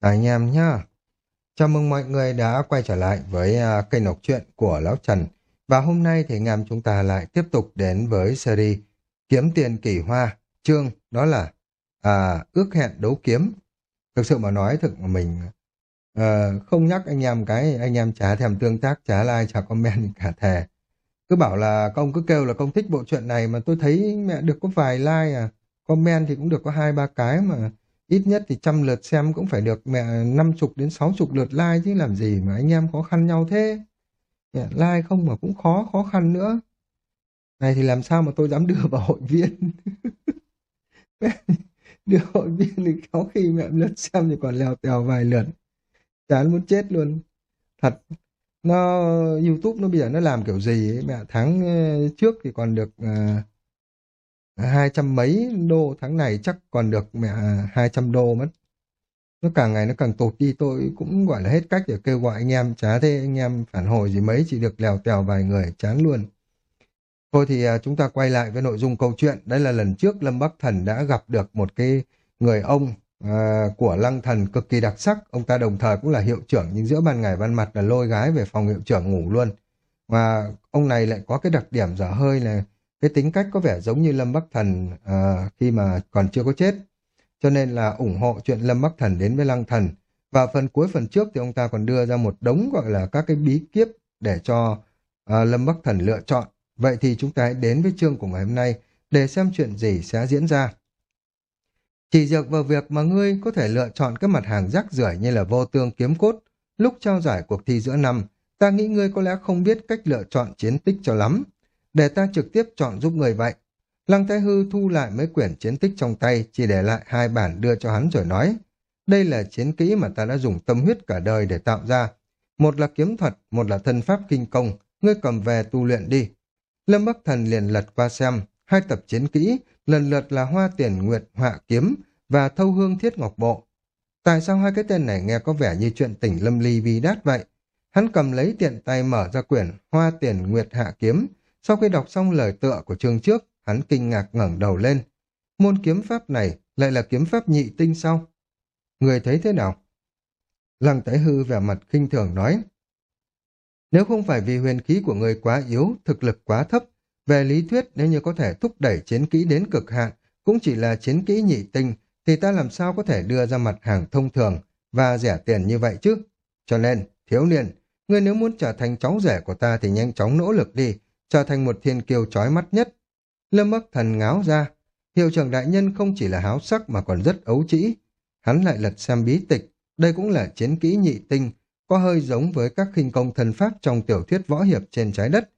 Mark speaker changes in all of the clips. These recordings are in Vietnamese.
Speaker 1: anh em nhá. Chào mừng mọi người đã quay trở lại với uh, kênh đọc truyện của Lão Trần. Và hôm nay thì anh em chúng ta lại tiếp tục đến với series Kiếm tiền kỳ hoa. Chương đó là à, ước hẹn đấu kiếm. Thực sự mà nói thực mình uh, không nhắc anh em cái anh em chả thèm tương tác, chả like, chả comment cả thề. Cứ bảo là công cứ kêu là công thích bộ truyện này mà tôi thấy mẹ được có vài like à. Comment thì cũng được có hai ba cái mà ít nhất thì trăm lượt xem cũng phải được mẹ năm chục đến sáu chục lượt like chứ làm gì mà anh em khó khăn nhau thế. Mẹ, like không mà cũng khó khó khăn nữa. Này thì làm sao mà tôi dám đưa vào hội viên? Đưa hội viên thì có khi mẹ lượt xem thì còn lèo tèo vài lượt. Chán muốn chết luôn. Thật nó YouTube nó bây giờ nó làm kiểu gì ấy? Mẹ tháng ờ, trước thì còn được uh, hai trăm mấy đô tháng này chắc còn được mẹ à, hai trăm đô mất. Nó càng ngày nó càng tụt đi tôi cũng gọi là hết cách để kêu gọi anh em chả thế anh em phản hồi gì mấy chỉ được lèo tèo vài người chán luôn. Thôi thì à, chúng ta quay lại với nội dung câu chuyện. Đây là lần trước lâm bắc thần đã gặp được một cái người ông à, của lăng thần cực kỳ đặc sắc. Ông ta đồng thời cũng là hiệu trưởng nhưng giữa ban ngày ban mặt là lôi gái về phòng hiệu trưởng ngủ luôn. Và ông này lại có cái đặc điểm dở hơi là cái tính cách có vẻ giống như Lâm Bắc Thần à, khi mà còn chưa có chết. Cho nên là ủng hộ chuyện Lâm Bắc Thần đến với Lăng Thần. Và phần cuối phần trước thì ông ta còn đưa ra một đống gọi là các cái bí kíp để cho à, Lâm Bắc Thần lựa chọn. Vậy thì chúng ta hãy đến với chương của ngày hôm nay để xem chuyện gì sẽ diễn ra. Chỉ dược vào việc mà ngươi có thể lựa chọn các mặt hàng rác rưởi như là vô tương kiếm cốt. Lúc trao giải cuộc thi giữa năm, ta nghĩ ngươi có lẽ không biết cách lựa chọn chiến tích cho lắm để ta trực tiếp chọn giúp người vậy. Lăng Thái Hư thu lại mấy quyển chiến tích trong tay, chỉ để lại hai bản đưa cho hắn rồi nói. Đây là chiến kỹ mà ta đã dùng tâm huyết cả đời để tạo ra. Một là kiếm thuật, một là thân pháp kinh công, ngươi cầm về tu luyện đi. Lâm Bắc Thần liền lật qua xem, hai tập chiến kỹ, lần lượt là Hoa Tiền Nguyệt Họa Kiếm và Thâu Hương Thiết Ngọc Bộ. Tại sao hai cái tên này nghe có vẻ như chuyện tỉnh Lâm Ly Vi Đát vậy? Hắn cầm lấy tiện tay mở ra quyển Hoa Tiền Nguyệt Hạ Kiếm, sau khi đọc xong lời tựa của chương trước, hắn kinh ngạc ngẩng đầu lên. Môn kiếm pháp này lại là kiếm pháp nhị tinh sao? Người thấy thế nào? Lăng thái Hư vẻ mặt khinh thường nói. Nếu không phải vì huyền khí của người quá yếu, thực lực quá thấp, về lý thuyết nếu như có thể thúc đẩy chiến kỹ đến cực hạn, cũng chỉ là chiến kỹ nhị tinh, thì ta làm sao có thể đưa ra mặt hàng thông thường và rẻ tiền như vậy chứ? Cho nên, thiếu niên, người nếu muốn trở thành cháu rể của ta thì nhanh chóng nỗ lực đi, trở thành một thiên kiêu chói mắt nhất. Lâm Bắc Thần ngáo ra, hiệu trưởng đại nhân không chỉ là háo sắc mà còn rất ấu trĩ. Hắn lại lật xem bí tịch, đây cũng là chiến kỹ nhị tinh, có hơi giống với các khinh công thần pháp trong tiểu thuyết võ hiệp trên trái đất.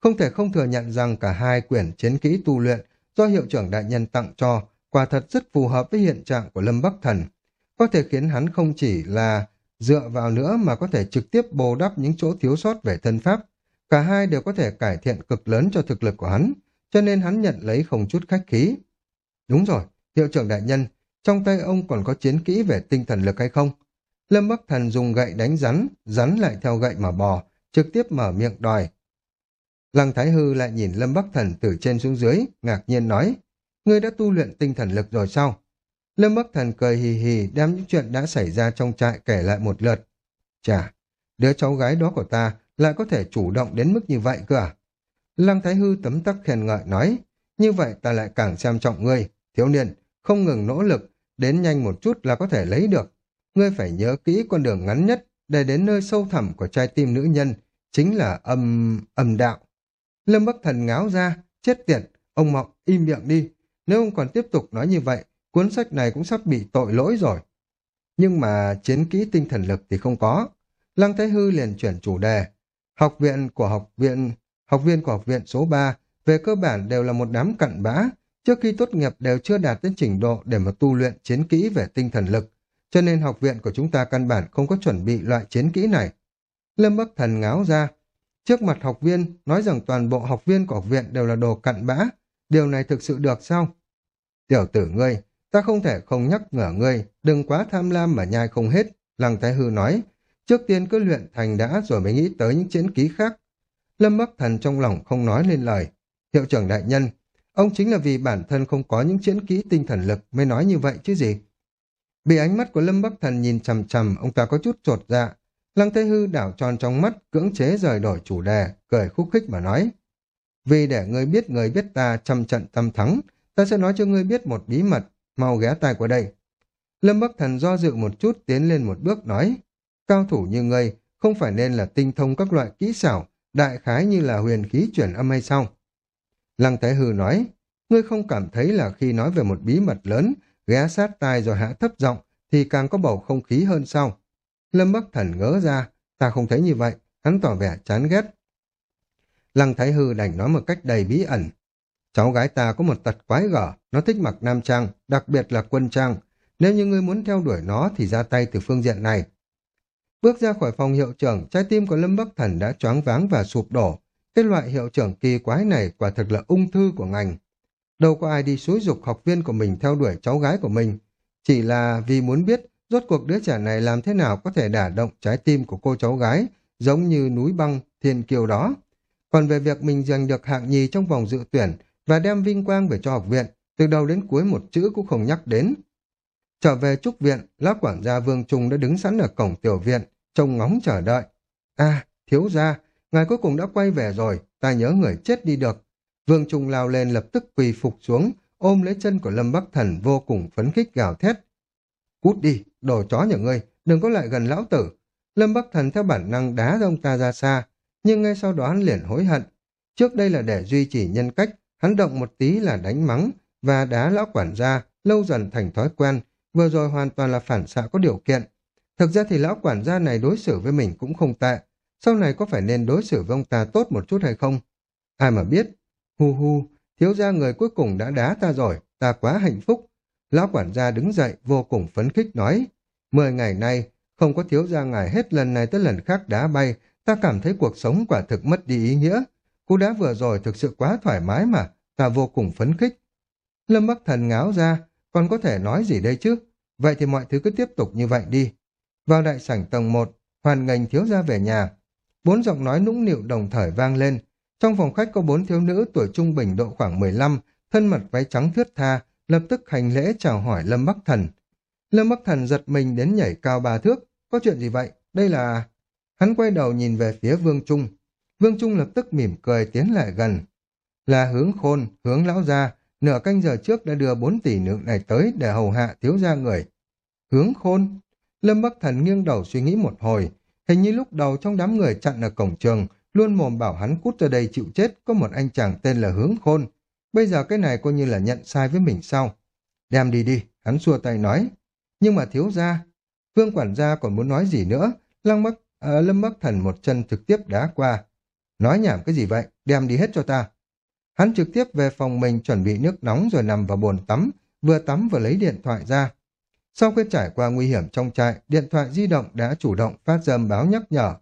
Speaker 1: Không thể không thừa nhận rằng cả hai quyển chiến kỹ tu luyện do hiệu trưởng đại nhân tặng cho quả thật rất phù hợp với hiện trạng của Lâm Bắc Thần. Có thể khiến hắn không chỉ là dựa vào nữa mà có thể trực tiếp bù đắp những chỗ thiếu sót về thân pháp, Cả hai đều có thể cải thiện cực lớn cho thực lực của hắn, cho nên hắn nhận lấy không chút khách khí. Đúng rồi, hiệu trưởng đại nhân, trong tay ông còn có chiến kỹ về tinh thần lực hay không? Lâm Bắc Thần dùng gậy đánh rắn, rắn lại theo gậy mà bò, trực tiếp mở miệng đòi. Lăng Thái Hư lại nhìn Lâm Bắc Thần từ trên xuống dưới, ngạc nhiên nói, ngươi đã tu luyện tinh thần lực rồi sao? Lâm Bắc Thần cười hì hì đem những chuyện đã xảy ra trong trại kể lại một lượt. Chà, đứa cháu gái đó của ta lại có thể chủ động đến mức như vậy cơ à? Lăng Thái Hư tấm tắc khen ngợi nói, như vậy ta lại càng xem trọng ngươi, thiếu niên, không ngừng nỗ lực, đến nhanh một chút là có thể lấy được. Ngươi phải nhớ kỹ con đường ngắn nhất để đến nơi sâu thẳm của trái tim nữ nhân, chính là âm... âm đạo. Lâm Bắc Thần ngáo ra, chết tiệt, ông Mộng, im miệng đi. Nếu ông còn tiếp tục nói như vậy, cuốn sách này cũng sắp bị tội lỗi rồi. Nhưng mà chiến kỹ tinh thần lực thì không có. Lăng Thái Hư liền chuyển chủ đề, Học viện của học viện, học viên của học viện số 3 về cơ bản đều là một đám cặn bã, trước khi tốt nghiệp đều chưa đạt đến trình độ để mà tu luyện chiến kỹ về tinh thần lực, cho nên học viện của chúng ta căn bản không có chuẩn bị loại chiến kỹ này. Lâm Bắc Thần ngáo ra, trước mặt học viên nói rằng toàn bộ học viên của học viện đều là đồ cặn bã, điều này thực sự được sao? Tiểu tử ngươi, ta không thể không nhắc nhở ngươi, đừng quá tham lam mà nhai không hết, Lăng Thái Hư nói, Trước tiên cứ luyện thành đã rồi mới nghĩ tới những chiến ký khác. Lâm Bắc Thần trong lòng không nói lên lời. Hiệu trưởng đại nhân, ông chính là vì bản thân không có những chiến kỹ tinh thần lực mới nói như vậy chứ gì. Bị ánh mắt của Lâm Bắc Thần nhìn chằm chằm, ông ta có chút trột dạ. Lăng Thế Hư đảo tròn trong mắt, cưỡng chế rời đổi chủ đề, cười khúc khích mà nói. Vì để ngươi biết người biết ta trăm trận tâm thắng, ta sẽ nói cho ngươi biết một bí mật, mau ghé tai qua đây. Lâm Bắc Thần do dự một chút tiến lên một bước nói, cao thủ như ngươi không phải nên là tinh thông các loại kỹ xảo, đại khái như là huyền khí chuyển âm hay sao? Lăng Thái Hư nói, ngươi không cảm thấy là khi nói về một bí mật lớn, ghé sát tai rồi hạ thấp giọng thì càng có bầu không khí hơn sao? Lâm Bắc Thần ngỡ ra, ta không thấy như vậy, hắn tỏ vẻ chán ghét. Lăng Thái Hư đành nói một cách đầy bí ẩn. Cháu gái ta có một tật quái gở, nó thích mặc nam trang, đặc biệt là quân trang. Nếu như ngươi muốn theo đuổi nó thì ra tay từ phương diện này. Bước ra khỏi phòng hiệu trưởng, trái tim của Lâm Bắc Thần đã choáng váng và sụp đổ. Cái loại hiệu trưởng kỳ quái này quả thực là ung thư của ngành. Đâu có ai đi xúi dục học viên của mình theo đuổi cháu gái của mình. Chỉ là vì muốn biết rốt cuộc đứa trẻ này làm thế nào có thể đả động trái tim của cô cháu gái, giống như núi băng thiên kiều đó. Còn về việc mình giành được hạng nhì trong vòng dự tuyển và đem vinh quang về cho học viện, từ đầu đến cuối một chữ cũng không nhắc đến. Trở về trúc viện, lá quản gia Vương Trung đã đứng sẵn ở cổng tiểu viện, trông ngóng chờ đợi. À, thiếu gia, ngài cuối cùng đã quay về rồi, ta nhớ người chết đi được. Vương Trung lao lên lập tức quỳ phục xuống, ôm lấy chân của Lâm Bắc Thần vô cùng phấn khích gào thét. Cút đi, đồ chó nhà ngươi, đừng có lại gần lão tử. Lâm Bắc Thần theo bản năng đá ông ta ra xa, nhưng ngay sau đó hắn liền hối hận. Trước đây là để duy trì nhân cách, hắn động một tí là đánh mắng và đá lão quản gia, lâu dần thành thói quen, vừa rồi hoàn toàn là phản xạ có điều kiện. Thực ra thì lão quản gia này đối xử với mình cũng không tệ, sau này có phải nên đối xử với ông ta tốt một chút hay không? Ai mà biết, hu hu, thiếu gia người cuối cùng đã đá ta rồi, ta quá hạnh phúc. Lão quản gia đứng dậy vô cùng phấn khích nói, mười ngày nay, không có thiếu gia ngài hết lần này tới lần khác đá bay, ta cảm thấy cuộc sống quả thực mất đi ý nghĩa. Cú đá vừa rồi thực sự quá thoải mái mà, ta vô cùng phấn khích. Lâm Bắc Thần ngáo ra, còn có thể nói gì đây chứ? Vậy thì mọi thứ cứ tiếp tục như vậy đi. Vào đại sảnh tầng 1, hoàn ngành thiếu gia về nhà. Bốn giọng nói nũng nịu đồng thời vang lên. Trong phòng khách có bốn thiếu nữ tuổi trung bình độ khoảng 15, thân mật váy trắng thướt tha, lập tức hành lễ chào hỏi Lâm Bắc Thần. Lâm Bắc Thần giật mình đến nhảy cao ba thước. Có chuyện gì vậy? Đây là... Hắn quay đầu nhìn về phía Vương Trung. Vương Trung lập tức mỉm cười tiến lại gần. Là hướng khôn, hướng lão gia, nửa canh giờ trước đã đưa bốn tỷ nữ này tới để hầu hạ thiếu gia người. Hướng khôn? Lâm Bắc Thần nghiêng đầu suy nghĩ một hồi. Hình như lúc đầu trong đám người chặn ở cổng trường, luôn mồm bảo hắn cút ra đây chịu chết, có một anh chàng tên là Hướng Khôn. Bây giờ cái này coi như là nhận sai với mình sau. Đem đi đi, hắn xua tay nói. Nhưng mà thiếu gia, Vương quản gia còn muốn nói gì nữa, Lăng Bắc À, Lâm Bắc Thần một chân trực tiếp đá qua. Nói nhảm cái gì vậy? Đem đi hết cho ta. Hắn trực tiếp về phòng mình chuẩn bị nước nóng rồi nằm vào bồn tắm, vừa tắm vừa lấy điện thoại ra. Sau khi trải qua nguy hiểm trong trại, điện thoại di động đã chủ động phát dâm báo nhắc nhở.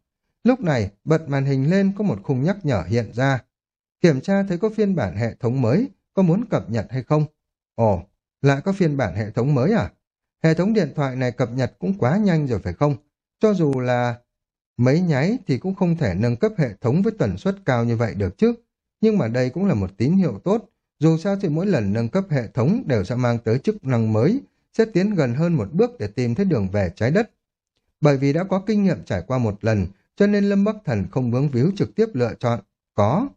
Speaker 1: Lúc này, bật màn hình lên có một khung nhắc nhở hiện ra. Kiểm tra thấy có phiên bản hệ thống mới, có muốn cập nhật hay không? Ồ, lại có phiên bản hệ thống mới à? Hệ thống điện thoại này cập nhật cũng quá nhanh rồi phải không? Cho dù là Mấy nháy thì cũng không thể nâng cấp hệ thống với tần suất cao như vậy được chứ. Nhưng mà đây cũng là một tín hiệu tốt. Dù sao thì mỗi lần nâng cấp hệ thống đều sẽ mang tới chức năng mới, sẽ tiến gần hơn một bước để tìm thấy đường về trái đất. Bởi vì đã có kinh nghiệm trải qua một lần, cho nên Lâm Bắc Thần không vướng víu trực tiếp lựa chọn. Có.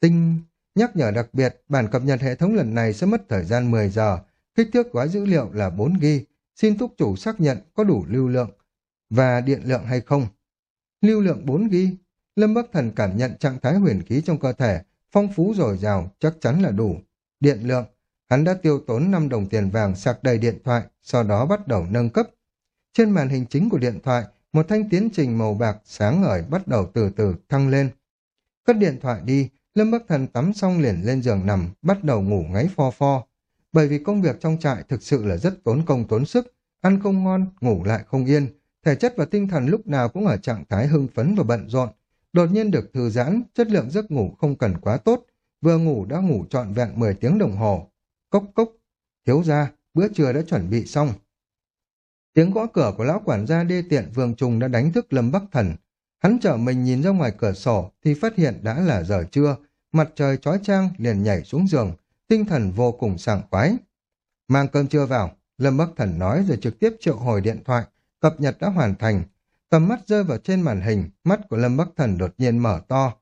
Speaker 1: Tinh. Nhắc nhở đặc biệt, bản cập nhật hệ thống lần này sẽ mất thời gian 10 giờ. Kích thước gói dữ liệu là 4 ghi. Xin thúc chủ xác nhận có đủ lưu lượng và điện lượng hay không. Lưu lượng 4 ghi. Lâm Bắc Thần cảm nhận trạng thái huyền khí trong cơ thể, phong phú dồi dào, chắc chắn là đủ. Điện lượng, hắn đã tiêu tốn 5 đồng tiền vàng sạc đầy điện thoại, sau đó bắt đầu nâng cấp. Trên màn hình chính của điện thoại, một thanh tiến trình màu bạc sáng ngời bắt đầu từ từ thăng lên. Cất điện thoại đi, Lâm Bắc Thần tắm xong liền lên giường nằm, bắt đầu ngủ ngáy pho pho. Bởi vì công việc trong trại thực sự là rất tốn công tốn sức, ăn không ngon, ngủ lại không yên, thể chất và tinh thần lúc nào cũng ở trạng thái hưng phấn và bận rộn. Đột nhiên được thư giãn, chất lượng giấc ngủ không cần quá tốt, vừa ngủ đã ngủ trọn vẹn 10 tiếng đồng hồ. Cốc cốc, thiếu ra, bữa trưa đã chuẩn bị xong. Tiếng gõ cửa của lão quản gia đê tiện Vương Trùng đã đánh thức Lâm Bắc Thần. Hắn trở mình nhìn ra ngoài cửa sổ thì phát hiện đã là giờ trưa, mặt trời chói chang liền nhảy xuống giường, tinh thần vô cùng sảng khoái. Mang cơm trưa vào, Lâm Bắc Thần nói rồi trực tiếp triệu hồi điện thoại, cập nhật đã hoàn thành. Tầm mắt rơi vào trên màn hình, mắt của Lâm Bắc Thần đột nhiên mở to.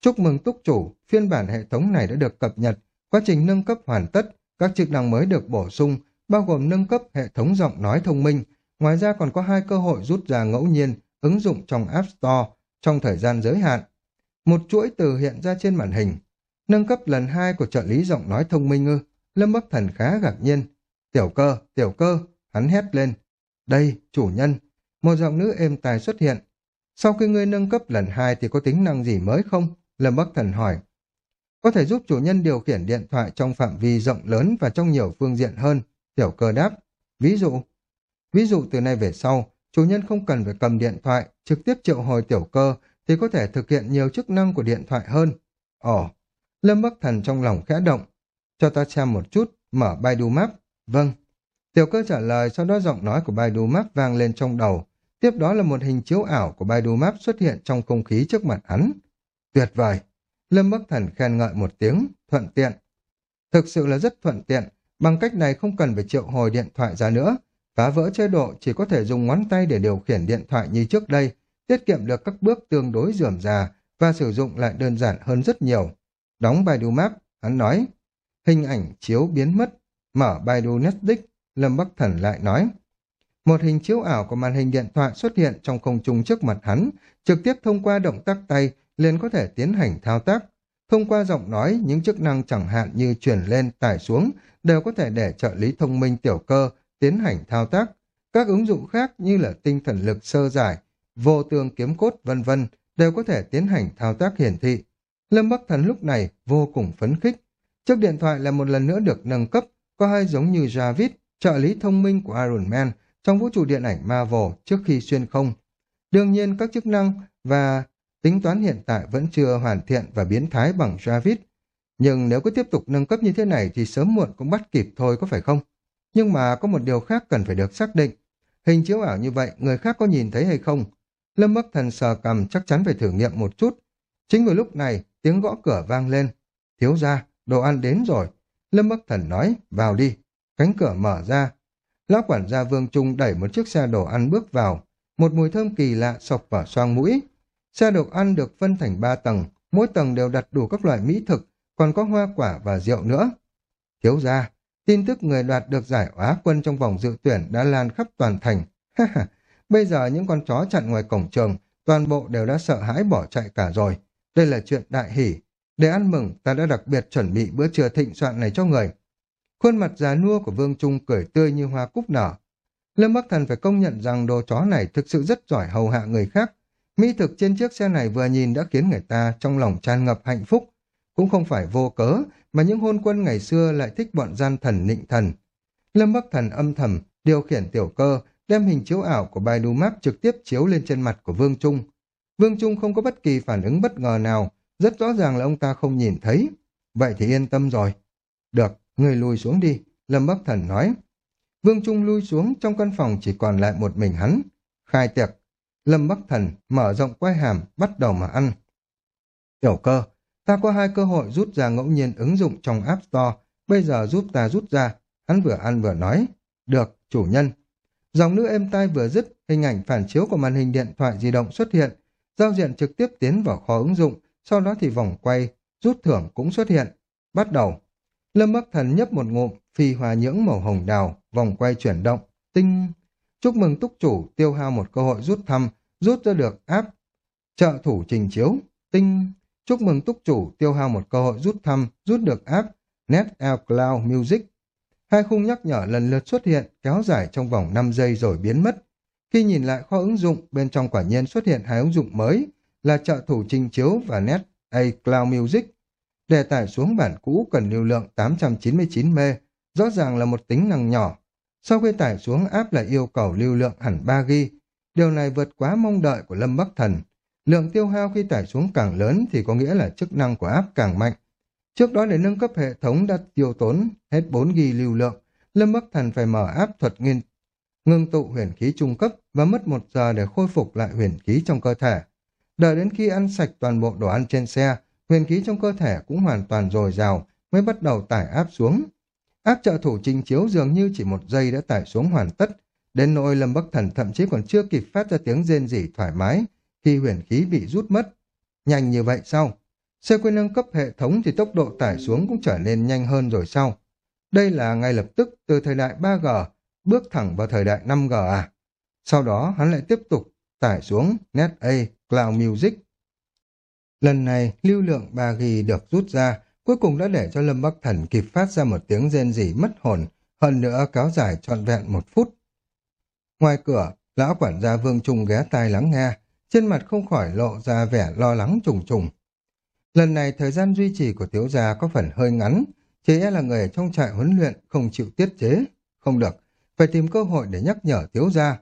Speaker 1: Chúc mừng túc chủ, phiên bản hệ thống này đã được cập nhật, quá trình nâng cấp hoàn tất, các chức năng mới được bổ sung, bao gồm nâng cấp hệ thống giọng nói thông minh, ngoài ra còn có hai cơ hội rút ra ngẫu nhiên, ứng dụng trong App Store trong thời gian giới hạn. Một chuỗi từ hiện ra trên màn hình. Nâng cấp lần hai của trợ lý giọng nói thông minh ư. Lâm Bắc Thần khá ngạc nhiên. Tiểu cơ, tiểu cơ, hắn hét lên. Đây, chủ nhân. Một giọng nữ êm tài xuất hiện. Sau khi ngươi nâng cấp lần hai thì có tính năng gì mới không? Lâm Bắc Thần hỏi. Có thể giúp chủ nhân điều khiển điện thoại trong phạm vi rộng lớn và trong nhiều phương diện hơn. Tiểu cơ đáp. Ví dụ, ví dụ từ nay về sau, chủ nhân không cần phải cầm điện thoại, trực tiếp triệu hồi tiểu cơ thì có thể thực hiện nhiều chức năng của điện thoại hơn. Ồ, Lâm Bắc Thần trong lòng khẽ động. Cho ta xem một chút, mở Baidu Map. Vâng. Tiểu cơ trả lời, sau đó giọng nói của Baidu Map vang lên trong đầu. Tiếp đó là một hình chiếu ảo của Baidu Map xuất hiện trong không khí trước mặt hắn. Tuyệt vời! Lâm Bắc Thần khen ngợi một tiếng, thuận tiện. Thực sự là rất thuận tiện, bằng cách này không cần phải triệu hồi điện thoại ra nữa. Phá vỡ chế độ chỉ có thể dùng ngón tay để điều khiển điện thoại như trước đây, tiết kiệm được các bước tương đối dườm già và sử dụng lại đơn giản hơn rất nhiều. Đóng Baidu Map, hắn nói. Hình ảnh chiếu biến mất, mở Baidu Netflix, Lâm Bắc Thần lại nói. Một hình chiếu ảo của màn hình điện thoại xuất hiện trong không trung trước mặt hắn, trực tiếp thông qua động tác tay liền có thể tiến hành thao tác. Thông qua giọng nói, những chức năng chẳng hạn như chuyển lên, tải xuống, đều có thể để trợ lý thông minh tiểu cơ tiến hành thao tác. Các ứng dụng khác như là tinh thần lực sơ giải, vô tường kiếm cốt vân vân đều có thể tiến hành thao tác hiển thị. Lâm Bắc Thần lúc này vô cùng phấn khích. Chiếc điện thoại là một lần nữa được nâng cấp, có hai giống như Javis, trợ lý thông minh của Iron Man trong vũ trụ điện ảnh Marvel trước khi xuyên không. Đương nhiên các chức năng và tính toán hiện tại vẫn chưa hoàn thiện và biến thái bằng Javid. Nhưng nếu cứ tiếp tục nâng cấp như thế này thì sớm muộn cũng bắt kịp thôi có phải không? Nhưng mà có một điều khác cần phải được xác định. Hình chiếu ảo như vậy, người khác có nhìn thấy hay không? Lâm Bắc Thần sờ cầm chắc chắn phải thử nghiệm một chút. Chính vào lúc này, tiếng gõ cửa vang lên. Thiếu ra, đồ ăn đến rồi. Lâm Bắc Thần nói, vào đi. Cánh cửa mở ra. Lão quản gia Vương Trung đẩy một chiếc xe đồ ăn bước vào. Một mùi thơm kỳ lạ sộc vào xoang mũi. Xe đồ ăn được phân thành ba tầng, mỗi tầng đều đặt đủ các loại mỹ thực, còn có hoa quả và rượu nữa. Thiếu ra, tin tức người đoạt được giải Á quân trong vòng dự tuyển đã lan khắp toàn thành. Bây giờ những con chó chặn ngoài cổng trường, toàn bộ đều đã sợ hãi bỏ chạy cả rồi. Đây là chuyện đại hỷ. Để ăn mừng, ta đã đặc biệt chuẩn bị bữa trưa thịnh soạn này cho người. Khuôn mặt già nua của Vương Trung cười tươi như hoa cúc nở. Lâm Bắc Thần phải công nhận rằng đồ chó này thực sự rất giỏi hầu hạ người khác. Mỹ thực trên chiếc xe này vừa nhìn đã khiến người ta trong lòng tràn ngập hạnh phúc. Cũng không phải vô cớ, mà những hôn quân ngày xưa lại thích bọn gian thần nịnh thần. Lâm Bắc Thần âm thầm, điều khiển tiểu cơ, đem hình chiếu ảo của Baidu Map trực tiếp chiếu lên trên mặt của Vương Trung. Vương Trung không có bất kỳ phản ứng bất ngờ nào, rất rõ ràng là ông ta không nhìn thấy. Vậy thì yên tâm rồi. Được, người lùi xuống đi, Lâm Bắc Thần nói. Vương Trung lui xuống, trong căn phòng chỉ còn lại một mình hắn. Khai tiệc, Lâm Bắc Thần mở rộng quai hàm, bắt đầu mà ăn. Tiểu cơ, ta có hai cơ hội rút ra ngẫu nhiên ứng dụng trong App Store, bây giờ giúp ta rút ra. Hắn vừa ăn vừa nói. Được, chủ nhân. Dòng nữ êm tai vừa dứt, hình ảnh phản chiếu của màn hình điện thoại di động xuất hiện. Giao diện trực tiếp tiến vào kho ứng dụng, sau đó thì vòng quay, rút thưởng cũng xuất hiện. Bắt đầu. Lâm Bắc Thần nhấp một ngụm, phi hòa nhưỡng màu hồng đào, vòng quay chuyển động, tinh. Chúc mừng túc chủ tiêu hao một cơ hội rút thăm, rút ra được áp trợ thủ trình chiếu, tinh. Chúc mừng túc chủ tiêu hao một cơ hội rút thăm, rút được áp Net Air Cloud Music. Hai khung nhắc nhở lần lượt xuất hiện, kéo dài trong vòng 5 giây rồi biến mất. Khi nhìn lại kho ứng dụng, bên trong quả nhiên xuất hiện hai ứng dụng mới là trợ thủ trình chiếu và Net A Cloud Music. Để tải xuống bản cũ cần lưu lượng 899 mê, rõ ràng là một tính năng nhỏ. Sau khi tải xuống áp lại yêu cầu lưu lượng hẳn 3 ghi, Điều này vượt quá mong đợi của Lâm Bắc Thần. Lượng tiêu hao khi tải xuống càng lớn thì có nghĩa là chức năng của áp càng mạnh. Trước đó để nâng cấp hệ thống đã tiêu tốn hết 4 ghi lưu lượng, Lâm Bắc Thần phải mở áp thuật nghiên ngưng tụ huyền khí trung cấp và mất một giờ để khôi phục lại huyền khí trong cơ thể. Đợi đến khi ăn sạch toàn bộ đồ ăn trên xe, huyền khí trong cơ thể cũng hoàn toàn dồi dào mới bắt đầu tải áp xuống. Áp trợ thủ trình chiếu dường như chỉ một giây đã tải xuống hoàn tất, đến nỗi Lâm Bắc Thần thậm chí còn chưa kịp phát ra tiếng rên rỉ thoải mái khi huyền khí bị rút mất. Nhanh như vậy sao? Sau khi nâng cấp hệ thống thì tốc độ tải xuống cũng trở nên nhanh hơn rồi sao? Đây là ngay lập tức từ thời đại 3G bước thẳng vào thời đại 5G à? Sau đó hắn lại tiếp tục tải xuống NetA Cloud Music. Lần này lưu lượng 3G được rút ra, cuối cùng đã để cho Lâm Bắc Thần kịp phát ra một tiếng rên rỉ mất hồn, hơn nữa kéo dài trọn vẹn một phút. Ngoài cửa, lão quản gia Vương Trung ghé tai lắng nghe, trên mặt không khỏi lộ ra vẻ lo lắng trùng trùng. Lần này thời gian duy trì của thiếu gia có phần hơi ngắn, chỉ e là người ở trong trại huấn luyện không chịu tiết chế. Không được, phải tìm cơ hội để nhắc nhở thiếu gia.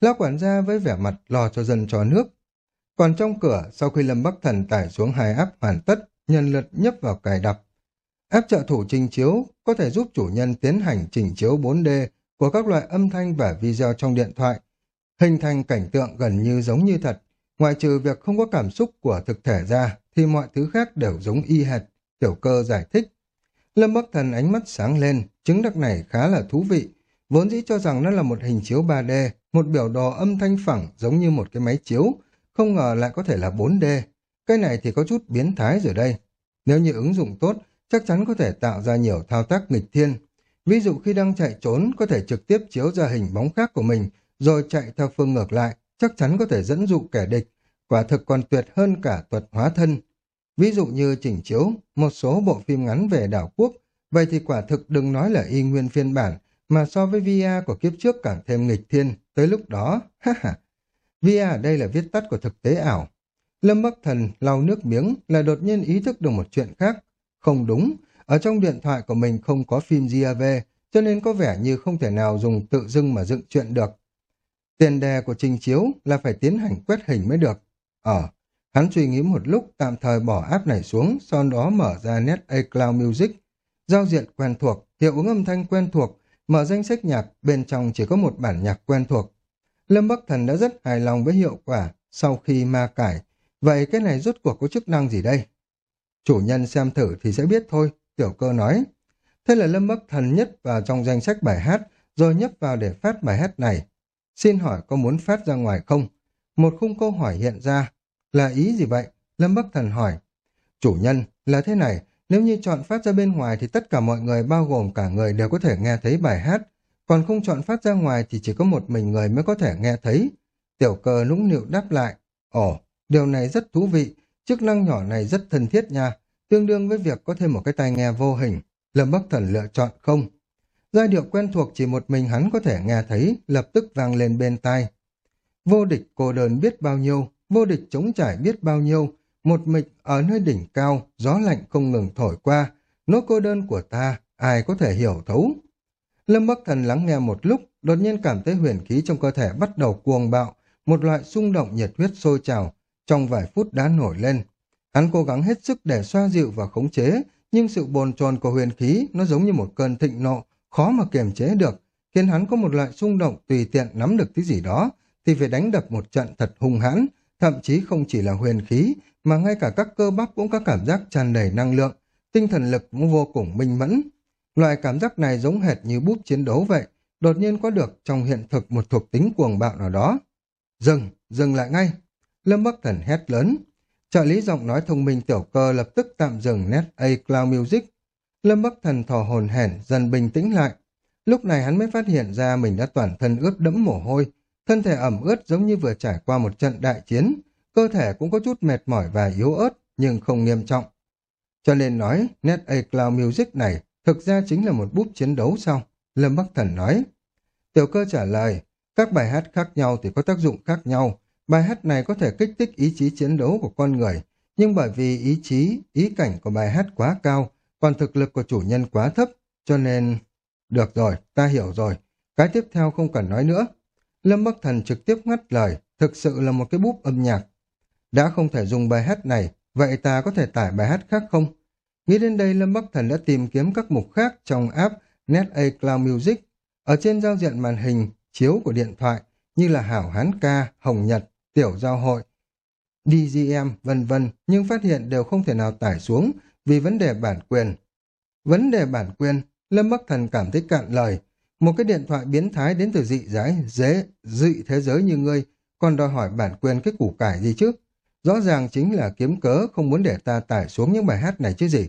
Speaker 1: Lão quản gia với vẻ mặt lo cho dân cho nước. Còn trong cửa, sau khi Lâm Bắc Thần tải xuống hai áp hoàn tất, nhân lượt nhấp vào cài đặt. Áp trợ thủ trình chiếu có thể giúp chủ nhân tiến hành trình chiếu 4D của các loại âm thanh và video trong điện thoại, hình thành cảnh tượng gần như giống như thật. Ngoại trừ việc không có cảm xúc của thực thể ra, thì mọi thứ khác đều giống y hệt, tiểu cơ giải thích. Lâm Bắc Thần ánh mắt sáng lên, chứng đắc này khá là thú vị, vốn dĩ cho rằng nó là một hình chiếu 3D, một biểu đồ âm thanh phẳng giống như một cái máy chiếu, không ngờ lại có thể là 4D. Cái này thì có chút biến thái rồi đây. Nếu như ứng dụng tốt, chắc chắn có thể tạo ra nhiều thao tác nghịch thiên. Ví dụ khi đang chạy trốn, có thể trực tiếp chiếu ra hình bóng khác của mình, rồi chạy theo phương ngược lại, chắc chắn có thể dẫn dụ kẻ địch, quả thực còn tuyệt hơn cả thuật hóa thân. Ví dụ như chỉnh chiếu một số bộ phim ngắn về đảo quốc, vậy thì quả thực đừng nói là y nguyên phiên bản, mà so với VR của kiếp trước càng thêm nghịch thiên, tới lúc đó, ha ha. VR ở đây là viết tắt của thực tế ảo. Lâm Bắc Thần lau nước miếng là đột nhiên ý thức được một chuyện khác. Không đúng, ở trong điện thoại của mình không có phim GAV, cho nên có vẻ như không thể nào dùng tự dưng mà dựng chuyện được. Tiền đề của trình chiếu là phải tiến hành quét hình mới được. Ở hắn suy nghĩ một lúc tạm thời bỏ app này xuống, sau đó mở ra Net A Cloud Music. Giao diện quen thuộc, hiệu ứng âm thanh quen thuộc, mở danh sách nhạc, bên trong chỉ có một bản nhạc quen thuộc. Lâm Bắc Thần đã rất hài lòng với hiệu quả sau khi ma cải. Vậy cái này rốt cuộc có chức năng gì đây? Chủ nhân xem thử thì sẽ biết thôi, tiểu cơ nói. Thế là Lâm Bắc Thần nhất vào trong danh sách bài hát, rồi nhấp vào để phát bài hát này. Xin hỏi có muốn phát ra ngoài không? Một khung câu hỏi hiện ra. Là ý gì vậy? Lâm Bắc Thần hỏi. Chủ nhân, là thế này, nếu như chọn phát ra bên ngoài thì tất cả mọi người bao gồm cả người đều có thể nghe thấy bài hát, còn không chọn phát ra ngoài thì chỉ có một mình người mới có thể nghe thấy. Tiểu cơ nũng nịu đáp lại. Ồ, điều này rất thú vị, chức năng nhỏ này rất thân thiết nha, tương đương với việc có thêm một cái tai nghe vô hình. Lâm Bắc Thần lựa chọn không. Giai điệu quen thuộc chỉ một mình hắn có thể nghe thấy, lập tức vang lên bên tai. Vô địch cô đơn biết bao nhiêu, vô địch chống trải biết bao nhiêu, một mịch ở nơi đỉnh cao, gió lạnh không ngừng thổi qua, nỗi cô đơn của ta, ai có thể hiểu thấu. Lâm Bắc Thần lắng nghe một lúc, đột nhiên cảm thấy huyền khí trong cơ thể bắt đầu cuồng bạo, một loại xung động nhiệt huyết sôi trào, trong vài phút đã nổi lên. Hắn cố gắng hết sức để xoa dịu và khống chế, nhưng sự bồn chồn của huyền khí nó giống như một cơn thịnh nộ, khó mà kiềm chế được, khiến hắn có một loại xung động tùy tiện nắm được cái gì đó, thì phải đánh đập một trận thật hung hãn, thậm chí không chỉ là huyền khí, mà ngay cả các cơ bắp cũng có cảm giác tràn đầy năng lượng, tinh thần lực cũng vô cùng minh mẫn. Loại cảm giác này giống hệt như bút chiến đấu vậy, đột nhiên có được trong hiện thực một thuộc tính cuồng bạo nào đó. Dừng, dừng lại ngay. Lâm Bắc Thần hét lớn. Trợ lý giọng nói thông minh tiểu cơ lập tức tạm dừng nét A Cloud Music. Lâm Bắc Thần thò hồn hển dần bình tĩnh lại. Lúc này hắn mới phát hiện ra mình đã toàn thân ướt đẫm mồ hôi, thân thể ẩm ướt giống như vừa trải qua một trận đại chiến, cơ thể cũng có chút mệt mỏi và yếu ớt, nhưng không nghiêm trọng. Cho nên nói, nét A Cloud Music này thực ra chính là một bút chiến đấu sao? Lâm Bắc Thần nói. Tiểu cơ trả lời, các bài hát khác nhau thì có tác dụng khác nhau. Bài hát này có thể kích thích ý chí chiến đấu của con người, nhưng bởi vì ý chí, ý cảnh của bài hát quá cao, còn thực lực của chủ nhân quá thấp, cho nên... Được rồi, ta hiểu rồi. Cái tiếp theo không cần nói nữa. Lâm Bắc Thần trực tiếp ngắt lời, thực sự là một cái búp âm nhạc. Đã không thể dùng bài hát này, vậy ta có thể tải bài hát khác không? Nghĩ đến đây Lâm Bắc Thần đã tìm kiếm các mục khác trong app NetA Cloud Music. Ở trên giao diện màn hình chiếu của điện thoại như là Hảo Hán Ca, Hồng Nhật, Tiểu Giao Hội, DGM, vân vân nhưng phát hiện đều không thể nào tải xuống vì vấn đề bản quyền. Vấn đề bản quyền, Lâm Bắc Thần cảm thấy cạn lời. Một cái điện thoại biến thái đến từ dị giới, dễ, dị thế giới như ngươi, còn đòi hỏi bản quyền cái củ cải gì chứ? Rõ ràng chính là kiếm cớ không muốn để ta tải xuống những bài hát này chứ gì.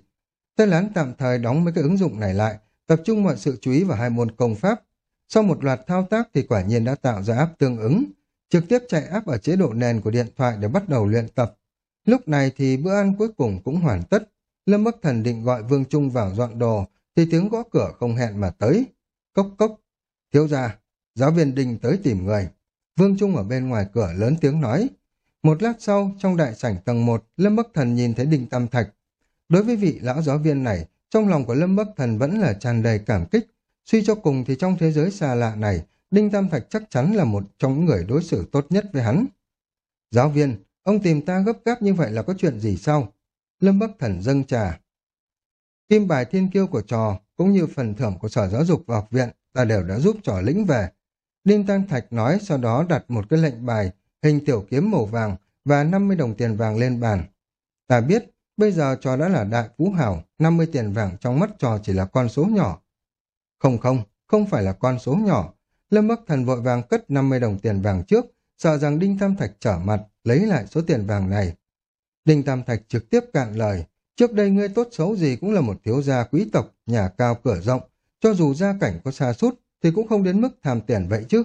Speaker 1: Tên lán tạm thời đóng mấy cái ứng dụng này lại, tập trung mọi sự chú ý vào hai môn công pháp. Sau một loạt thao tác thì quả nhiên đã tạo ra áp tương ứng, trực tiếp chạy áp ở chế độ nền của điện thoại để bắt đầu luyện tập. Lúc này thì bữa ăn cuối cùng cũng hoàn tất. Lâm Bắc Thần định gọi Vương Trung vào dọn đồ, thì tiếng gõ cửa không hẹn mà tới. Cốc cốc, thiếu gia, giáo viên Đinh tới tìm người. Vương Trung ở bên ngoài cửa lớn tiếng nói. Một lát sau, trong đại sảnh tầng 1, Lâm Bắc Thần nhìn thấy Đinh Tam Thạch. Đối với vị lão giáo viên này, trong lòng của Lâm Bắc Thần vẫn là tràn đầy cảm kích. Suy cho cùng thì trong thế giới xa lạ này, Đinh Tam Thạch chắc chắn là một trong những người đối xử tốt nhất với hắn. Giáo viên, ông tìm ta gấp gáp như vậy là có chuyện gì sao? Lâm Bắc Thần dâng trà. Kim bài thiên kiêu của trò, cũng như phần thưởng của Sở Giáo dục và học viện, ta đều đã giúp trò lĩnh về. Đinh Tam Thạch nói sau đó đặt một cái lệnh bài, hình tiểu kiếm màu vàng và 50 đồng tiền vàng lên bàn. Ta biết, bây giờ trò đã là đại phú hảo, 50 tiền vàng trong mắt trò chỉ là con số nhỏ. Không không, không phải là con số nhỏ. Lâm Bắc Thần vội vàng cất 50 đồng tiền vàng trước, sợ rằng Đinh Tam Thạch trở mặt, lấy lại số tiền vàng này. Đinh Tam Thạch trực tiếp cạn lời, trước đây ngươi tốt xấu gì cũng là một thiếu gia quý tộc, nhà cao cửa rộng, cho dù gia cảnh có xa sút thì cũng không đến mức tham tiền vậy chứ.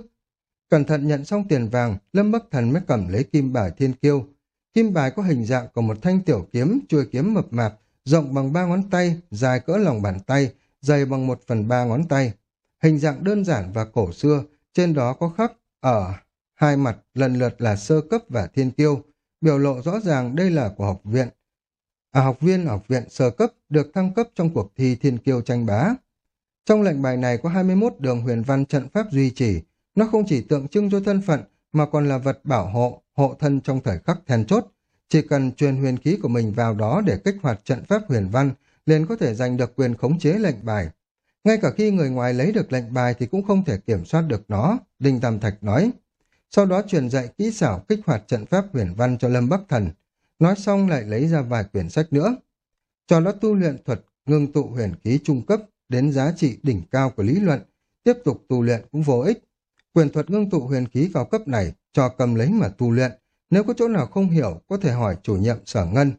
Speaker 1: Cẩn thận nhận xong tiền vàng, Lâm Bắc Thần mới cầm lấy kim bài thiên kiêu. Kim bài có hình dạng của một thanh tiểu kiếm, chuôi kiếm mập mạp, rộng bằng ba ngón tay, dài cỡ lòng bàn tay, dày bằng một phần ba ngón tay. Hình dạng đơn giản và cổ xưa, trên đó có khắc ở hai mặt lần lượt là sơ cấp và thiên kiêu, biểu lộ rõ ràng đây là của học viện. À học viên học viện sơ cấp được thăng cấp trong cuộc thi thiên kiêu tranh bá. Trong lệnh bài này có 21 đường huyền văn trận pháp duy trì, nó không chỉ tượng trưng cho thân phận mà còn là vật bảo hộ, hộ thân trong thời khắc then chốt. Chỉ cần truyền huyền khí của mình vào đó để kích hoạt trận pháp huyền văn, liền có thể giành được quyền khống chế lệnh bài. Ngay cả khi người ngoài lấy được lệnh bài thì cũng không thể kiểm soát được nó, Đinh Tam Thạch nói. Sau đó truyền dạy kỹ xảo kích hoạt trận pháp huyền văn cho Lâm Bắc Thần. Nói xong lại lấy ra vài quyển sách nữa. Cho nó tu luyện thuật ngưng tụ huyền khí trung cấp đến giá trị đỉnh cao của lý luận, tiếp tục tu luyện cũng vô ích. Quyền thuật ngưng tụ huyền khí cao cấp này cho cầm lấy mà tu luyện, nếu có chỗ nào không hiểu có thể hỏi chủ nhiệm sở ngân.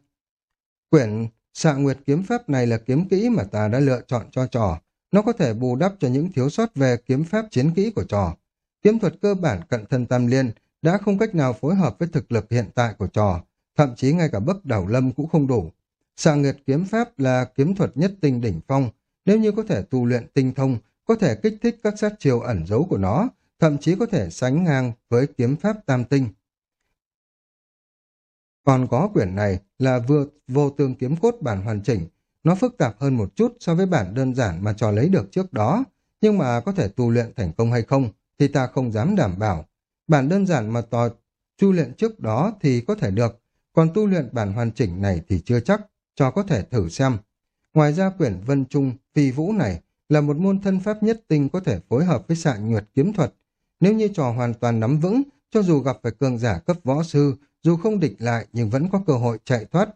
Speaker 1: Quyển xạ nguyệt kiếm pháp này là kiếm kỹ mà ta đã lựa chọn cho trò, nó có thể bù đắp cho những thiếu sót về kiếm pháp chiến kỹ của trò. Kiếm thuật cơ bản cận thân tam liên đã không cách nào phối hợp với thực lực hiện tại của trò, thậm chí ngay cả bậc đảo lâm cũng không đủ. Xạ nguyệt kiếm pháp là kiếm thuật nhất tinh đỉnh phong, nếu như có thể tu luyện tinh thông, có thể kích thích các sát chiều ẩn giấu của nó, thậm chí có thể sánh ngang với kiếm pháp tam tinh. Còn có quyển này là vừa vô tương kiếm cốt bản hoàn chỉnh, nó phức tạp hơn một chút so với bản đơn giản mà trò lấy được trước đó, nhưng mà có thể tu luyện thành công hay không thì ta không dám đảm bảo. Bản đơn giản mà trò tu luyện trước đó thì có thể được, còn tu luyện bản hoàn chỉnh này thì chưa chắc, cho có thể thử xem. Ngoài ra quyển Vân Trung Phi Vũ này là một môn thân pháp nhất tinh có thể phối hợp với xạ nhuệt kiếm thuật. Nếu như trò hoàn toàn nắm vững, cho dù gặp phải cường giả cấp võ sư, dù không địch lại nhưng vẫn có cơ hội chạy thoát.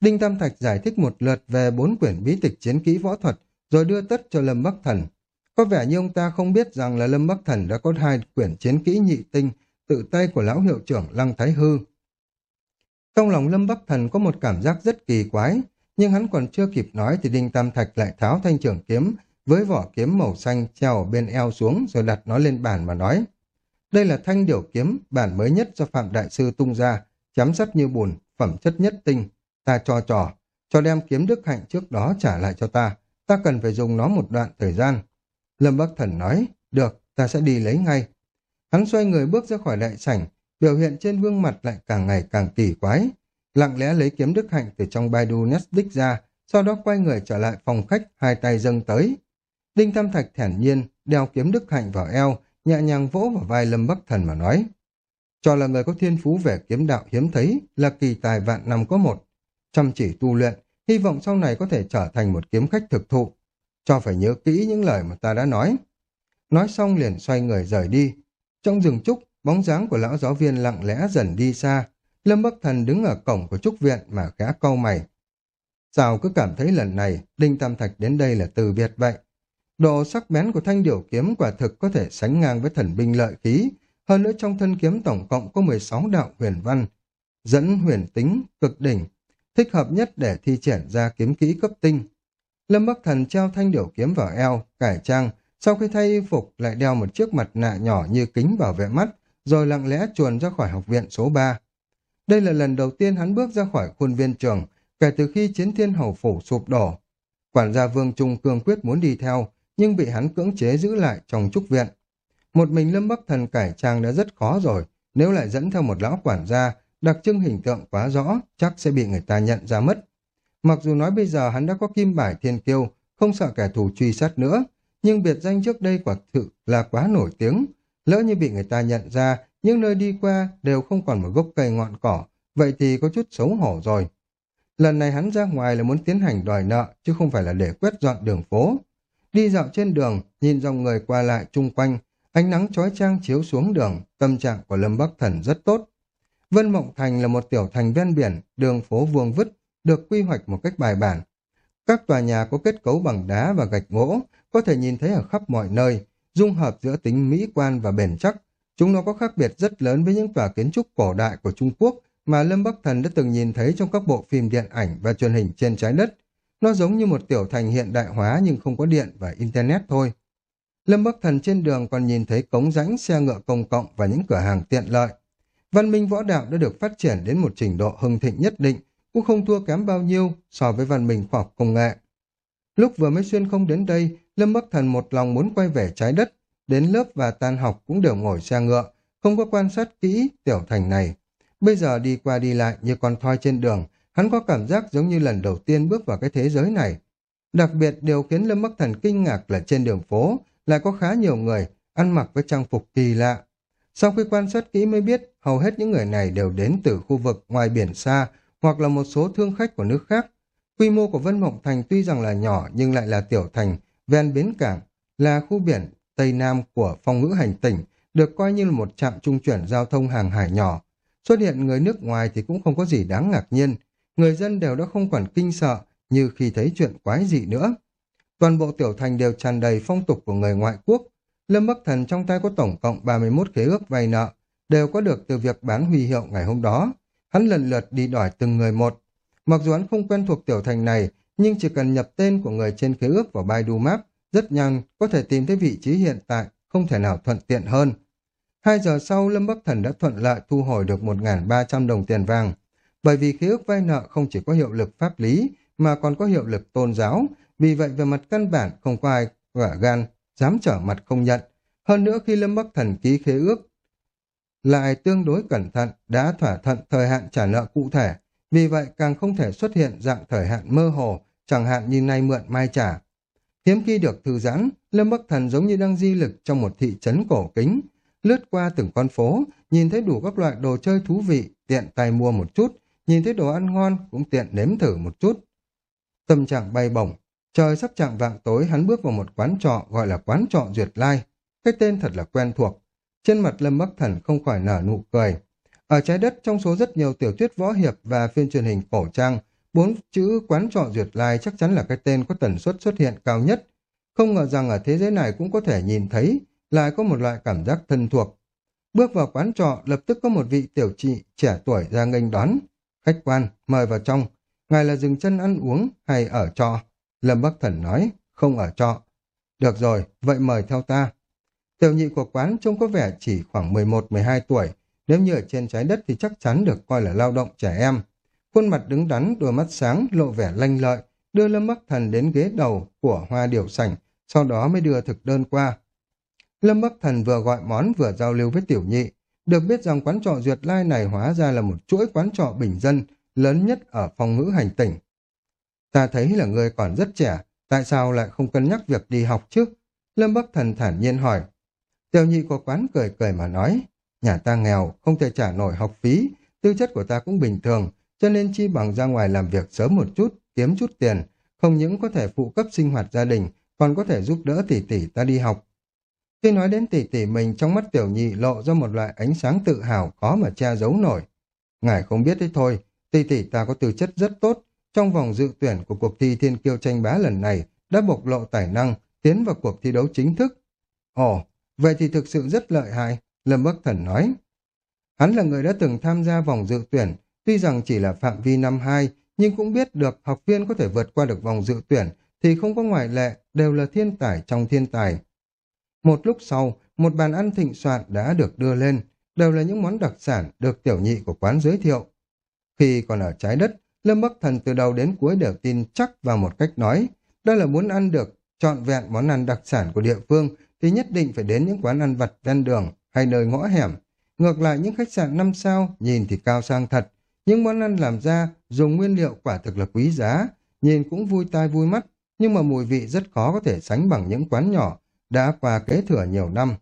Speaker 1: Đinh Tam Thạch giải thích một lượt về bốn quyển bí tịch chiến kỹ võ thuật, rồi đưa tất cho Lâm Bắc Thần. Có vẻ như ông ta không biết rằng là Lâm Bắc Thần đã có hai quyển chiến kỹ nhị tinh, tự tay của lão hiệu trưởng Lăng Thái Hư. Trong lòng Lâm Bắc Thần có một cảm giác rất kỳ quái, nhưng hắn còn chưa kịp nói thì Đinh Tam Thạch lại tháo thanh trưởng kiếm với vỏ kiếm màu xanh treo ở bên eo xuống rồi đặt nó lên bàn mà nói. Đây là thanh điểu kiếm, bản mới nhất do Phạm Đại Sư tung ra, chấm sắt như bùn, phẩm chất nhất tinh. Ta cho trò, cho đem kiếm đức hạnh trước đó trả lại cho ta, ta cần phải dùng nó một đoạn thời gian. Lâm Bắc Thần nói, được, ta sẽ đi lấy ngay. Hắn xoay người bước ra khỏi đại sảnh, biểu hiện trên gương mặt lại càng ngày càng kỳ quái lặng lẽ lấy kiếm đức hạnh từ trong Baidu Netflix ra, sau đó quay người trở lại phòng khách, hai tay dâng tới. Đinh Tam Thạch thản nhiên, đeo kiếm đức hạnh vào eo, nhẹ nhàng vỗ vào vai Lâm Bắc Thần mà nói. Cho là người có thiên phú về kiếm đạo hiếm thấy, là kỳ tài vạn năm có một. Chăm chỉ tu luyện, hy vọng sau này có thể trở thành một kiếm khách thực thụ. Cho phải nhớ kỹ những lời mà ta đã nói. Nói xong liền xoay người rời đi. Trong rừng trúc, bóng dáng của lão giáo viên lặng lẽ dần đi xa, Lâm Bắc Thần đứng ở cổng của trúc viện mà khẽ câu mày. Sao cứ cảm thấy lần này Đinh Tam Thạch đến đây là từ biệt vậy? Độ sắc bén của thanh điểu kiếm quả thực có thể sánh ngang với thần binh lợi khí, hơn nữa trong thân kiếm tổng cộng có 16 đạo huyền văn, dẫn huyền tính, cực đỉnh, thích hợp nhất để thi triển ra kiếm kỹ cấp tinh. Lâm Bắc Thần treo thanh điểu kiếm vào eo, cải trang, sau khi thay y phục lại đeo một chiếc mặt nạ nhỏ như kính bảo vệ mắt, rồi lặng lẽ chuồn ra khỏi học viện số 3. Đây là lần đầu tiên hắn bước ra khỏi khuôn viên trường, kể từ khi chiến thiên hầu phủ sụp đổ. Quản gia Vương Trung cương quyết muốn đi theo, nhưng bị hắn cưỡng chế giữ lại trong trúc viện. Một mình Lâm Bắc Thần cải trang đã rất khó rồi, nếu lại dẫn theo một lão quản gia, đặc trưng hình tượng quá rõ, chắc sẽ bị người ta nhận ra mất. Mặc dù nói bây giờ hắn đã có kim bài thiên kiêu, không sợ kẻ thù truy sát nữa, nhưng biệt danh trước đây quả thực là quá nổi tiếng. Lỡ như bị người ta nhận ra, những nơi đi qua đều không còn một gốc cây ngọn cỏ, vậy thì có chút xấu hổ rồi. Lần này hắn ra ngoài là muốn tiến hành đòi nợ, chứ không phải là để quét dọn đường phố. Đi dạo trên đường, nhìn dòng người qua lại chung quanh, ánh nắng chói chang chiếu xuống đường, tâm trạng của Lâm Bắc Thần rất tốt. Vân Mộng Thành là một tiểu thành ven biển, đường phố vuông vứt, được quy hoạch một cách bài bản. Các tòa nhà có kết cấu bằng đá và gạch gỗ, có thể nhìn thấy ở khắp mọi nơi, dung hợp giữa tính mỹ quan và bền chắc. Chúng nó có khác biệt rất lớn với những tòa kiến trúc cổ đại của Trung Quốc mà Lâm Bắc Thần đã từng nhìn thấy trong các bộ phim điện ảnh và truyền hình trên trái đất. Nó giống như một tiểu thành hiện đại hóa nhưng không có điện và Internet thôi. Lâm Bắc Thần trên đường còn nhìn thấy cống rãnh, xe ngựa công cộng và những cửa hàng tiện lợi. Văn minh võ đạo đã được phát triển đến một trình độ hưng thịnh nhất định, cũng không thua kém bao nhiêu so với văn minh khoa học công nghệ. Lúc vừa mới xuyên không đến đây, Lâm Bắc Thần một lòng muốn quay về trái đất, đến lớp và tan học cũng đều ngồi xe ngựa, không có quan sát kỹ tiểu thành này. Bây giờ đi qua đi lại như con thoi trên đường, hắn có cảm giác giống như lần đầu tiên bước vào cái thế giới này. Đặc biệt điều khiến Lâm Bắc Thần kinh ngạc là trên đường phố lại có khá nhiều người ăn mặc với trang phục kỳ lạ. Sau khi quan sát kỹ mới biết hầu hết những người này đều đến từ khu vực ngoài biển xa hoặc là một số thương khách của nước khác. Quy mô của Vân Mộng Thành tuy rằng là nhỏ nhưng lại là tiểu thành, ven bến cảng, là khu biển Tây Nam của phong ngữ hành tỉnh, được coi như là một trạm trung chuyển giao thông hàng hải nhỏ. Xuất hiện người nước ngoài thì cũng không có gì đáng ngạc nhiên, người dân đều đã không còn kinh sợ như khi thấy chuyện quái dị nữa. Toàn bộ tiểu thành đều tràn đầy phong tục của người ngoại quốc. Lâm Bắc Thần trong tay có tổng cộng 31 khế ước vay nợ, đều có được từ việc bán huy hiệu ngày hôm đó. Hắn lần lượt đi đòi từng người một. Mặc dù hắn không quen thuộc tiểu thành này, nhưng chỉ cần nhập tên của người trên khế ước vào Baidu Map, rất nhanh có thể tìm thấy vị trí hiện tại, không thể nào thuận tiện hơn. Hai giờ sau, Lâm Bắc Thần đã thuận lợi thu hồi được 1.300 đồng tiền vàng. Bởi vì khế ước vay nợ không chỉ có hiệu lực pháp lý, mà còn có hiệu lực tôn giáo, vì vậy về mặt căn bản không có ai gan, dám trở mặt không nhận. Hơn nữa khi Lâm Bắc Thần ký khế ước, lại tương đối cẩn thận, đã thỏa thuận thời hạn trả nợ cụ thể, vì vậy càng không thể xuất hiện dạng thời hạn mơ hồ, chẳng hạn như nay mượn mai trả. Hiếm khi được thư giãn, Lâm Bắc Thần giống như đang di lực trong một thị trấn cổ kính, lướt qua từng con phố, nhìn thấy đủ các loại đồ chơi thú vị, tiện tay mua một chút, nhìn thấy đồ ăn ngon cũng tiện nếm thử một chút. Tâm trạng bay bổng, trời sắp chạm vạng tối hắn bước vào một quán trọ gọi là quán trọ Duyệt Lai. Cái tên thật là quen thuộc. Trên mặt Lâm Bắc Thần không khỏi nở nụ cười. Ở trái đất trong số rất nhiều tiểu thuyết võ hiệp và phim truyền hình cổ trang, bốn chữ quán trọ Duyệt Lai chắc chắn là cái tên có tần suất xuất hiện cao nhất. Không ngờ rằng ở thế giới này cũng có thể nhìn thấy, lại có một loại cảm giác thân thuộc. Bước vào quán trọ, lập tức có một vị tiểu trị trẻ tuổi ra nghênh đón. Khách quan, mời vào trong. Ngài là dừng chân ăn uống hay ở trọ? Lâm Bắc Thần nói, không ở trọ. Được rồi, vậy mời theo ta. Tiểu nhị của quán trông có vẻ chỉ khoảng 11-12 tuổi, nếu như ở trên trái đất thì chắc chắn được coi là lao động trẻ em. Khuôn mặt đứng đắn, đôi mắt sáng, lộ vẻ lanh lợi, đưa Lâm Bắc Thần đến ghế đầu của hoa điểu sảnh, sau đó mới đưa thực đơn qua. Lâm Bắc Thần vừa gọi món vừa giao lưu với tiểu nhị, được biết rằng quán trọ Duyệt Lai này hóa ra là một chuỗi quán trọ bình dân lớn nhất ở phong ngữ hành tỉnh. Ta thấy là ngươi còn rất trẻ, tại sao lại không cân nhắc việc đi học chứ? Lâm Bắc Thần thản nhiên hỏi. Tiểu nhị của quán cười cười mà nói, nhà ta nghèo, không thể trả nổi học phí, tư chất của ta cũng bình thường, cho nên chi bằng ra ngoài làm việc sớm một chút, kiếm chút tiền, không những có thể phụ cấp sinh hoạt gia đình, còn có thể giúp đỡ tỷ tỷ ta đi học. Khi nói đến tỷ tỷ mình trong mắt tiểu nhị lộ ra một loại ánh sáng tự hào khó mà che giấu nổi. Ngài không biết đấy thôi, tỷ tỷ ta có tư chất rất tốt, trong vòng dự tuyển của cuộc thi thiên kiêu tranh bá lần này đã bộc lộ tài năng, tiến vào cuộc thi đấu chính thức. Ồ, vậy thì thực sự rất lợi hại, Lâm Bắc Thần nói. Hắn là người đã từng tham gia vòng dự tuyển, tuy rằng chỉ là phạm vi năm 2, nhưng cũng biết được học viên có thể vượt qua được vòng dự tuyển thì không có ngoại lệ, đều là thiên tài trong thiên tài. Một lúc sau, một bàn ăn thịnh soạn đã được đưa lên, đều là những món đặc sản được tiểu nhị của quán giới thiệu. Khi còn ở trái đất, Lâm Bắc Thần từ đầu đến cuối đều tin chắc vào một cách nói, đó là muốn ăn được trọn vẹn món ăn đặc sản của địa phương thì nhất định phải đến những quán ăn vặt ven đường hay nơi ngõ hẻm. Ngược lại những khách sạn năm sao nhìn thì cao sang thật, những món ăn làm ra dùng nguyên liệu quả thực là quý giá, nhìn cũng vui tai vui mắt, nhưng mà mùi vị rất khó có thể sánh bằng những quán nhỏ đã qua kế thừa nhiều năm.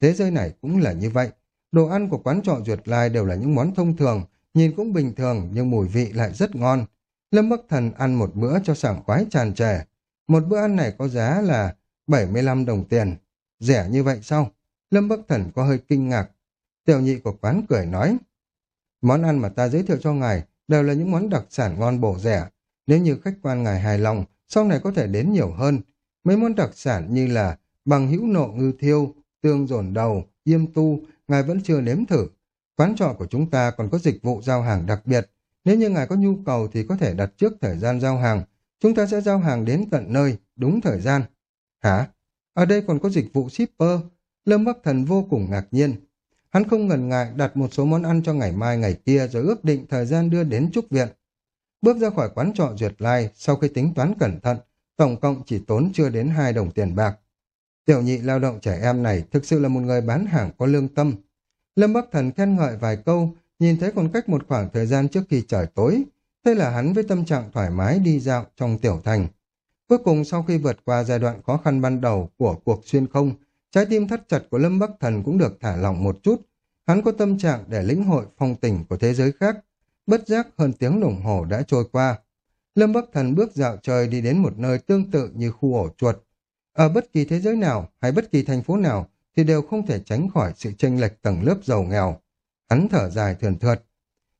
Speaker 1: Thế giới này cũng là như vậy. Đồ ăn của quán trọ Duyệt Lai đều là những món thông thường, nhìn cũng bình thường nhưng mùi vị lại rất ngon. Lâm Bắc Thần ăn một bữa cho sảng khoái tràn trề. Một bữa ăn này có giá là 75 đồng tiền. Rẻ như vậy sao? Lâm Bắc Thần có hơi kinh ngạc. Tiểu nhị của quán cười nói. Món ăn mà ta giới thiệu cho ngài đều là những món đặc sản ngon bổ rẻ. Nếu như khách quan ngài hài lòng, sau này có thể đến nhiều hơn. Mấy món đặc sản như là bằng hữu nộ ngư thiêu, tương dồn đầu, yêm tu, ngài vẫn chưa nếm thử. Quán trọ của chúng ta còn có dịch vụ giao hàng đặc biệt. Nếu như ngài có nhu cầu thì có thể đặt trước thời gian giao hàng. Chúng ta sẽ giao hàng đến tận nơi, đúng thời gian. Hả? Ở đây còn có dịch vụ shipper. Lâm Bắc Thần vô cùng ngạc nhiên. Hắn không ngần ngại đặt một số món ăn cho ngày mai ngày kia rồi ước định thời gian đưa đến trúc viện. Bước ra khỏi quán trọ duyệt lai, sau khi tính toán cẩn thận, tổng cộng chỉ tốn chưa đến 2 đồng tiền bạc. Tiểu nhị lao động trẻ em này thực sự là một người bán hàng có lương tâm. Lâm Bắc Thần khen ngợi vài câu, nhìn thấy còn cách một khoảng thời gian trước khi trời tối. Thế là hắn với tâm trạng thoải mái đi dạo trong tiểu thành. Cuối cùng sau khi vượt qua giai đoạn khó khăn ban đầu của cuộc xuyên không, trái tim thắt chặt của Lâm Bắc Thần cũng được thả lỏng một chút. Hắn có tâm trạng để lĩnh hội phong tình của thế giới khác. Bất giác hơn tiếng đồng hồ đã trôi qua. Lâm Bắc Thần bước dạo trời đi đến một nơi tương tự như khu ổ chuột. Ở bất kỳ thế giới nào hay bất kỳ thành phố nào thì đều không thể tránh khỏi sự chênh lệch tầng lớp giàu nghèo. Hắn thở dài thườn thượt.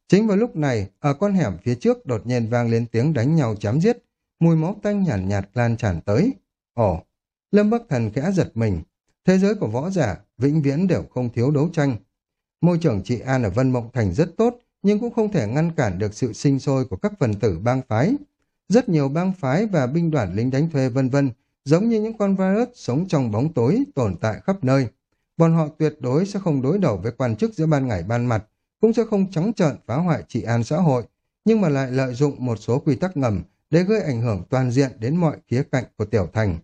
Speaker 1: Chính vào lúc này, ở con hẻm phía trước đột nhiên vang lên tiếng đánh nhau chém giết, mùi máu tanh nhàn nhạt, nhạt lan tràn tới. Ồ, Lâm Bắc Thần khẽ giật mình. Thế giới của võ giả, vĩnh viễn đều không thiếu đấu tranh. Môi trường trị an ở Vân Mộng Thành rất tốt, nhưng cũng không thể ngăn cản được sự sinh sôi của các phần tử bang phái. Rất nhiều bang phái và binh đoàn lính đánh thuê vân vân, giống như những con virus sống trong bóng tối tồn tại khắp nơi. Bọn họ tuyệt đối sẽ không đối đầu với quan chức giữa ban ngày ban mặt, cũng sẽ không trắng trợn phá hoại trị an xã hội, nhưng mà lại lợi dụng một số quy tắc ngầm để gây ảnh hưởng toàn diện đến mọi khía cạnh của tiểu thành.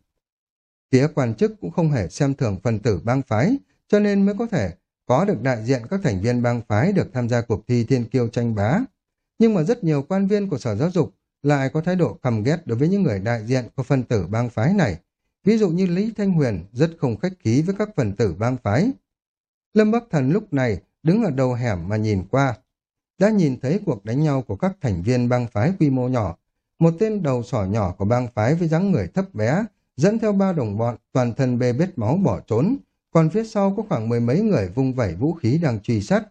Speaker 1: Phía quan chức cũng không hề xem thường phần tử bang phái, cho nên mới có thể có được đại diện các thành viên bang phái được tham gia cuộc thi thiên kiêu tranh bá. Nhưng mà rất nhiều quan viên của Sở Giáo dục lại có thái độ căm ghét đối với những người đại diện của phần tử bang phái này. Ví dụ như Lý Thanh Huyền rất không khách khí với các phần tử bang phái. Lâm Bắc Thần lúc này đứng ở đầu hẻm mà nhìn qua. Đã nhìn thấy cuộc đánh nhau của các thành viên bang phái quy mô nhỏ. Một tên đầu sỏ nhỏ của bang phái với dáng người thấp bé, dẫn theo ba đồng bọn, toàn thân bê bết máu bỏ trốn. Còn phía sau có khoảng mười mấy người vung vẩy vũ khí đang truy sát.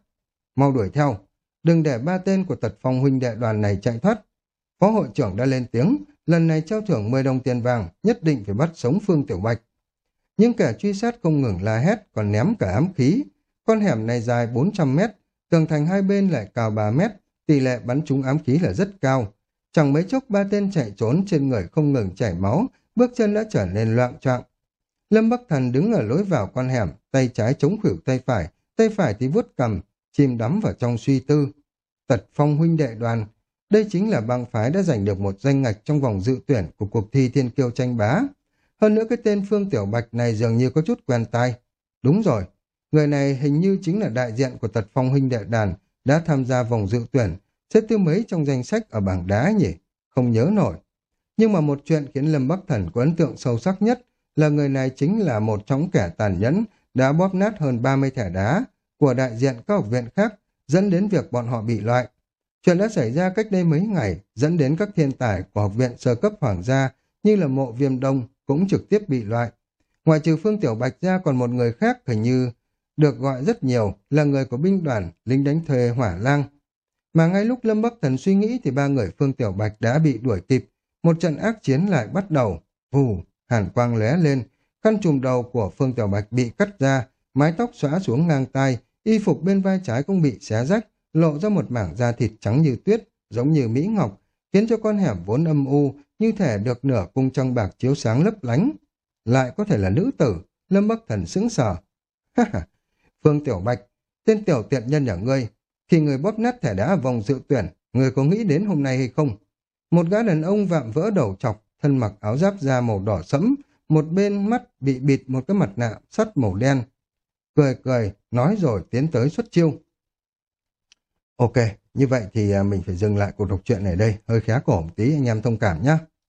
Speaker 1: Mau đuổi theo, đừng để ba tên của tật phong huynh đệ đoàn này chạy thoát. Phó hội trưởng đã lên tiếng, lần này trao thưởng 10 đồng tiền vàng, nhất định phải bắt sống Phương Tiểu Bạch. Nhưng kẻ truy sát không ngừng la hét, còn ném cả ám khí. Con hẻm này dài 400 mét, tường thành hai bên lại cao 3 mét, tỷ lệ bắn trúng ám khí là rất cao. Chẳng mấy chốc ba tên chạy trốn trên người không ngừng chảy máu, bước chân đã trở nên loạn trọng. Lâm Bắc Thần đứng ở lối vào con hẻm, tay trái chống khuỷu tay phải, tay phải thì vuốt cầm, chìm đắm vào trong suy tư. Tật phong huynh đệ đoàn, đây chính là bang phái đã giành được một danh ngạch trong vòng dự tuyển của cuộc thi thiên kiêu tranh bá. Hơn nữa cái tên Phương Tiểu Bạch này dường như có chút quen tai. Đúng rồi, người này hình như chính là đại diện của tật phong huynh đệ đàn đã tham gia vòng dự tuyển, xếp thứ mấy trong danh sách ở bảng đá nhỉ? Không nhớ nổi. Nhưng mà một chuyện khiến Lâm Bắc Thần có ấn tượng sâu sắc nhất là người này chính là một trong kẻ tàn nhẫn đã bóp nát hơn 30 thẻ đá của đại diện các học viện khác dẫn đến việc bọn họ bị loại. Chuyện đã xảy ra cách đây mấy ngày, dẫn đến các thiên tài của học viện sơ cấp hoàng gia như là mộ viêm đông cũng trực tiếp bị loại. Ngoài trừ Phương Tiểu Bạch ra còn một người khác hình như được gọi rất nhiều là người của binh đoàn lính đánh thuê hỏa lang. Mà ngay lúc Lâm Bắc Thần suy nghĩ thì ba người Phương Tiểu Bạch đã bị đuổi kịp. Một trận ác chiến lại bắt đầu. Vù, hàn quang lóe lên, Khăn trùm đầu của Phương Tiểu Bạch bị cắt ra, mái tóc xóa xuống ngang tai, y phục bên vai trái cũng bị xé rách, lộ ra một mảng da thịt trắng như tuyết, giống như mỹ ngọc, khiến cho con hẻm vốn âm u như thể được nửa cung trăng bạc chiếu sáng lấp lánh. Lại có thể là nữ tử, Lâm Bắc Thần sững sờ. Ha ha, Phương Tiểu Bạch, tên tiểu tiện nhân nhà ngươi, khi người bóp nát thẻ đá vòng dự tuyển, người có nghĩ đến hôm nay hay không? Một gã đàn ông vạm vỡ đầu chọc, thân mặc áo giáp da màu đỏ sẫm, một bên mắt bị bịt một cái mặt nạ sắt màu đen. Cười cười, nói rồi tiến tới xuất chiêu. Ok, như vậy thì à, mình phải dừng lại cuộc đọc truyện này đây, hơi khá cổ một tí anh em thông cảm nhé.